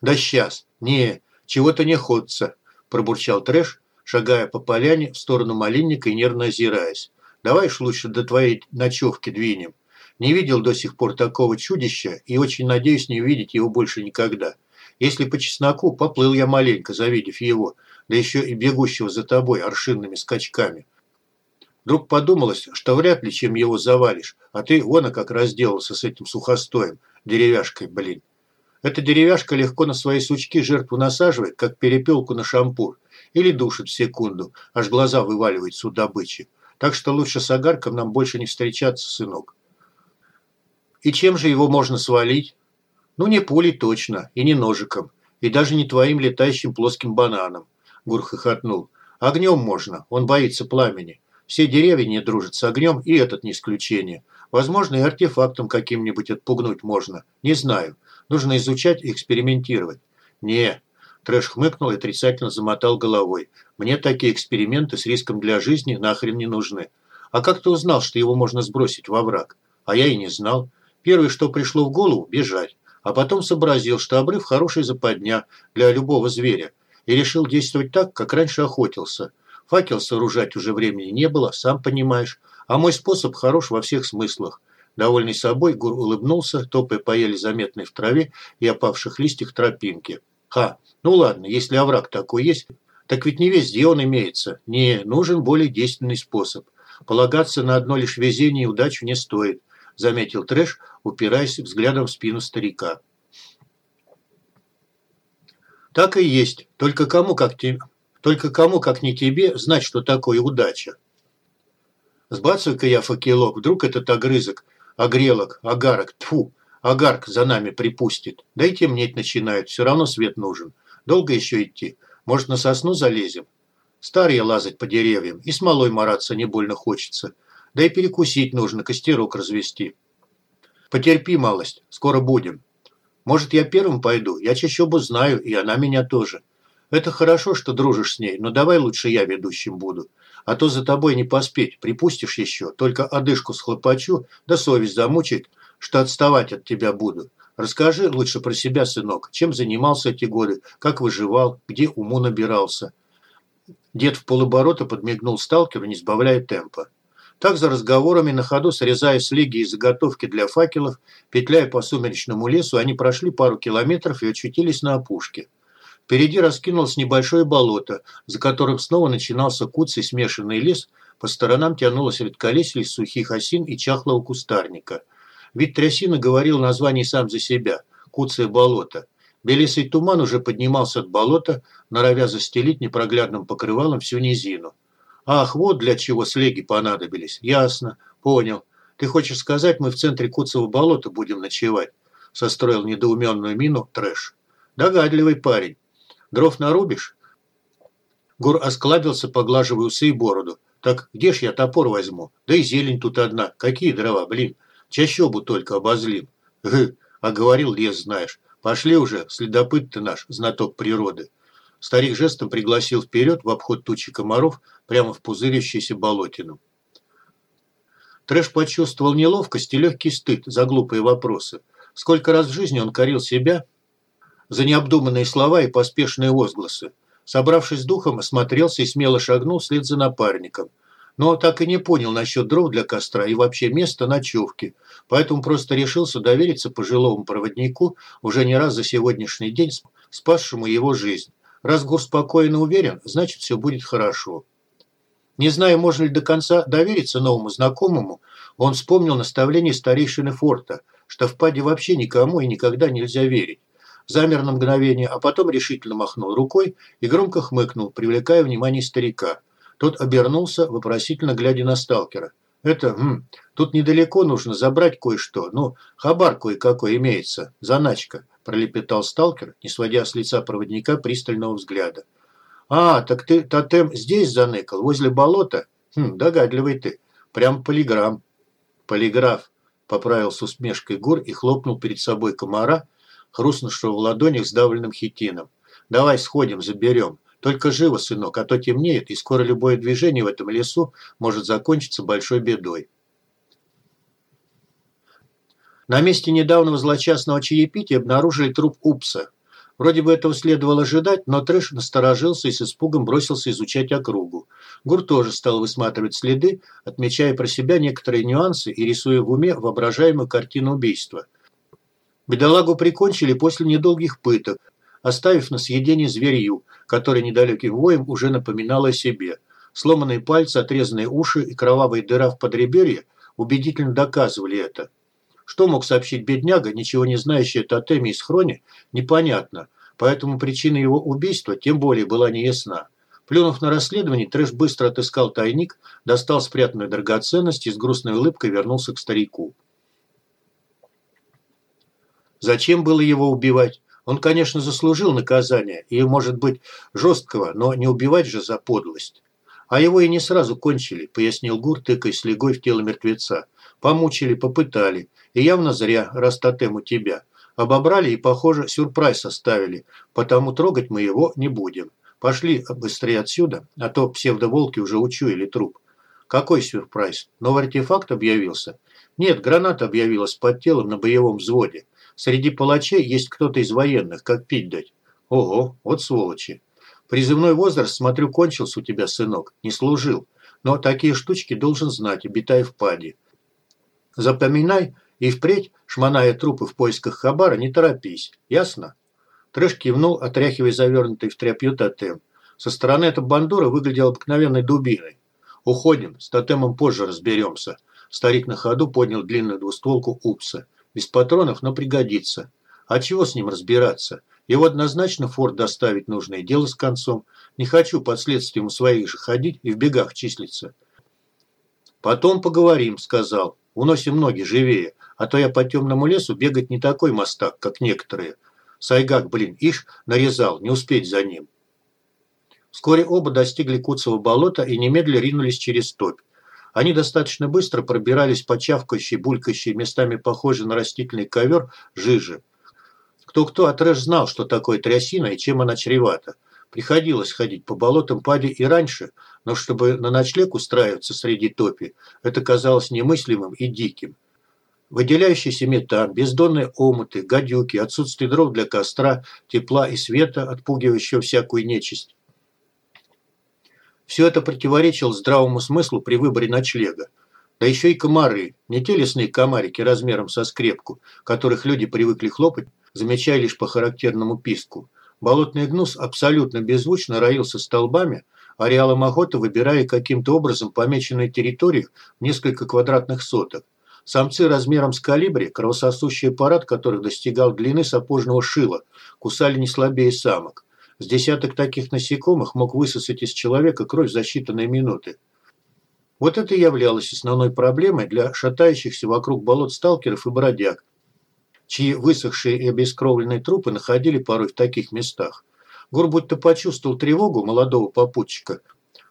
Да сейчас. Не, чего-то не ходится, пробурчал Трэш, шагая по поляне в сторону малинника и нервно озираясь. Давай ж лучше до твоей ночевки двинем. Не видел до сих пор такого чудища и очень надеюсь не увидеть его больше никогда. Если по чесноку, поплыл я маленько, завидев его, да еще и бегущего за тобой аршинными скачками. Вдруг подумалось, что вряд ли чем его завалишь, а ты вон а как разделался с этим сухостоем, деревяшкой, блин. Эта деревяшка легко на свои сучки жертву насаживает, как перепелку на шампур, или душит в секунду, аж глаза вываливаются у добычи. Так что лучше с огарком нам больше не встречаться, сынок. И чем же его можно свалить? Ну, не пулей точно, и не ножиком, и даже не твоим летающим плоским бананом. Гур хохотнул. Огнем можно, он боится пламени. Все деревья не дружат с огнем, и этот не исключение. Возможно, и артефактом каким-нибудь отпугнуть можно. Не знаю. Нужно изучать и экспериментировать. Не. Трэш хмыкнул и отрицательно замотал головой. Мне такие эксперименты с риском для жизни нахрен не нужны. А как ты узнал, что его можно сбросить во враг? А я и не знал. Первое, что пришло в голову – бежать. А потом сообразил, что обрыв – хорошая западня для любого зверя. И решил действовать так, как раньше охотился. Факел сооружать уже времени не было, сам понимаешь. А мой способ хорош во всех смыслах. Довольный собой, Гур улыбнулся, топая по еле заметной в траве и опавших листьях тропинки. Ха, ну ладно, если овраг такой есть, так ведь не везде он имеется. Не, нужен более действенный способ. Полагаться на одно лишь везение и удачу не стоит заметил Трэш, упираясь взглядом в спину старика. Так и есть. Только кому, как тебе, только кому, как не тебе, знать, что такое удача. Сбацаю-ка я факелок, вдруг этот огрызок, огрелок, агарок, тфу, агарк за нами припустит. Да и темнеть начинает, все равно свет нужен. Долго еще идти? Может, на сосну залезем? Старые лазать по деревьям, и смолой мараться не больно хочется. Да и перекусить нужно, костерок развести. Потерпи малость, скоро будем. Может, я первым пойду? Я Чащобу знаю, и она меня тоже. Это хорошо, что дружишь с ней, но давай лучше я ведущим буду. А то за тобой не поспеть, припустишь еще, только одышку схлопочу, да совесть замучает, что отставать от тебя буду. Расскажи лучше про себя, сынок, чем занимался эти годы, как выживал, где уму набирался. Дед в полоборота подмигнул сталкеру, не сбавляя темпа. Так за разговорами на ходу, срезая слиги и заготовки для факелов, петляя по сумеречному лесу, они прошли пару километров и очутились на опушке. Впереди раскинулось небольшое болото, за которым снова начинался куцый смешанный лес, по сторонам тянулось редколесье из сухих осин и чахлого кустарника. Вид трясины говорил название сам за себя – куцое болото. Белесый туман уже поднимался от болота, норовя застелить непроглядным покрывалом всю низину. Ах, вот для чего слеги понадобились. Ясно. Понял. Ты хочешь сказать, мы в центре Куцевого болота будем ночевать? Состроил недоуменную мину трэш. Догадливый парень. Дров нарубишь? Гур осклабился, поглаживая усы и бороду. Так где ж я топор возьму? Да и зелень тут одна. Какие дрова, блин? Чащобу только обозлим. Гы, а говорил лес знаешь. Пошли уже, следопыт ты наш, знаток природы. Старик жестом пригласил вперед в обход тучи комаров прямо в пузырящуюся болотину. Трэш почувствовал неловкость и легкий стыд за глупые вопросы. Сколько раз в жизни он корил себя за необдуманные слова и поспешные возгласы. Собравшись духом, осмотрелся и смело шагнул вслед за напарником. Но так и не понял насчет дров для костра и вообще места ночевки, поэтому просто решился довериться пожилому проводнику, уже не раз за сегодняшний день спасшему его жизнь. Раз Гур спокойно уверен, значит все будет хорошо. Не зная, можно ли до конца довериться новому знакомому, он вспомнил наставление старейшины форта, что в паде вообще никому и никогда нельзя верить. Замер на мгновение, а потом решительно махнул рукой и громко хмыкнул, привлекая внимание старика. Тот обернулся, вопросительно глядя на сталкера. «Это, хм, тут недалеко нужно забрать кое-что. Ну, хабар кое-какой имеется. Заначка пролепетал сталкер, не сводя с лица проводника пристального взгляда. «А, так ты тотем здесь заныкал, возле болота? Хм, догадливый ты. Прям полиграмм». «Полиграф», – поправил с усмешкой Гур и хлопнул перед собой комара, хрустнувшего в ладонях сдавленным хитином. «Давай сходим, заберем. Только живо, сынок, а то темнеет, и скоро любое движение в этом лесу может закончиться большой бедой». На месте недавнего злочастного чаепития обнаружили труп Упса. Вроде бы этого следовало ожидать, но Трэш насторожился и с испугом бросился изучать округу. Гур тоже стал высматривать следы, отмечая про себя некоторые нюансы и рисуя в уме воображаемую картину убийства. Бедолагу прикончили после недолгих пыток, оставив на съедение зверью, который недалеким воем уже напоминал о себе. Сломанные пальцы, отрезанные уши и кровавая дыра в подреберье убедительно доказывали это. Что мог сообщить бедняга, ничего не знающий о тотеме и схроне, непонятно, поэтому причина его убийства тем более была неясна. Плюнув на расследование, Трэш быстро отыскал тайник, достал спрятанную драгоценность и с грустной улыбкой вернулся к старику. Зачем было его убивать? Он, конечно, заслужил наказание, и, может быть, жесткого, но не убивать же за подлость. А его и не сразу кончили, пояснил Гур, тыкая слегой в тело мертвеца. Помучили, попытали. И явно зря, раз тотем у тебя. Обобрали и, похоже, сюрприз оставили, потому трогать мы его не будем. Пошли быстрее отсюда, а то псевдоволки уже учуяли труп. Какой сюрприз? Новый артефакт объявился? Нет, граната объявилась под телом на боевом взводе. Среди палачей есть кто-то из военных, как пить дать. Ого, вот сволочи. Призывной возраст, смотрю, кончился у тебя, сынок. Не служил. Но такие штучки должен знать, обитая в паде. Запоминай и впредь, шмоная трупы в поисках хабара, не торопись. Ясно?» Трэш кивнул, отряхивая завернутый в тряпью тотем. Со стороны эта бандура выглядела обыкновенной дубиной. «Уходим, с тотемом позже разберемся». Старик на ходу поднял длинную двустволку Упса. «Без патронов, но пригодится. А чего с ним разбираться? Его однозначно форт доставить нужно и дело с концом. Не хочу под следствием своих же ходить и в бегах числиться». «Потом поговорим», – сказал. «Уносим ноги живее. А то я по темному лесу бегать не такой мастак, как некоторые. Сайгак, блин, ишь, нарезал, не успеть за ним. Вскоре оба достигли Куцевого болота и немедленно ринулись через топь. Они достаточно быстро пробирались по чавкающей, булькающей, местами похожей на растительный ковер, жижи. Кто-кто, а знал, что такое трясина и чем она чревата. Приходилось ходить по болотам Пади и раньше, но чтобы на ночлег устраиваться среди топи, это казалось немыслимым и диким. Выделяющийся метан, бездонные омуты, гадюки, отсутствие дров для костра, тепла и света, отпугивающего всякую нечисть. Все это противоречило здравому смыслу при выборе ночлега. Да еще и комары, не те лесные комарики размером со скрепку, которых люди привыкли хлопать, замечая лишь по характерному писку. Болотный гнус абсолютно беззвучно роился столбами, ареалом охоты выбирая каким-то образом помеченную территорию в несколько квадратных соток. Самцы размером с калибри, кровососущий аппарат которых достигал длины сапожного шила, кусали не слабее самок. С десяток таких насекомых мог высосать из человека кровь за считанные минуты. Вот это и являлось основной проблемой для шатающихся вокруг болот сталкеров и бродяг, чьи высохшие и обескровленные трупы находили порой в таких местах. Гур будто почувствовал тревогу молодого попутчика,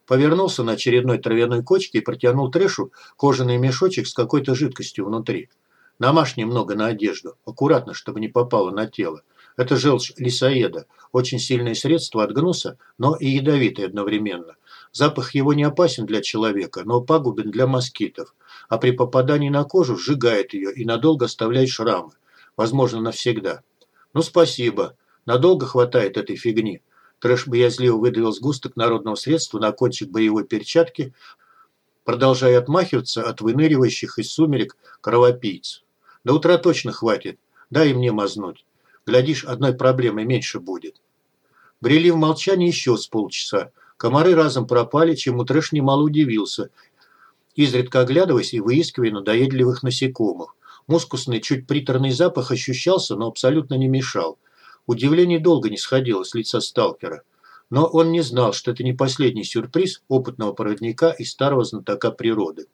повернулся на очередной травяной кочке и протянул трэшу кожаный мешочек с какой-то жидкостью внутри. Намажь немного на одежду, аккуратно, чтобы не попало на тело. Это желчь лисоеда, очень сильное средство от гнуса, но и ядовитое одновременно. Запах его не опасен для человека, но пагубен для москитов, а при попадании на кожу сжигает ее и надолго оставляет шрамы, возможно, навсегда. Ну, спасибо. Надолго хватает этой фигни. Трэш боязливо выдавил сгусток народного средства на кончик боевой перчатки, продолжая отмахиваться от выныривающих из сумерек кровопийц. До утра точно хватит. Дай мне мазнуть. Глядишь, одной проблемы меньше будет. Брели в молчании еще с полчаса. Комары разом пропали, чему Трэш немало удивился, изредка оглядываясь и выискивая надоедливых насекомых. Мускусный, чуть приторный запах ощущался, но абсолютно не мешал. Удивление долго не сходило с лица сталкера. Но он не знал, что это не последний сюрприз опытного проводника и старого знатока природы.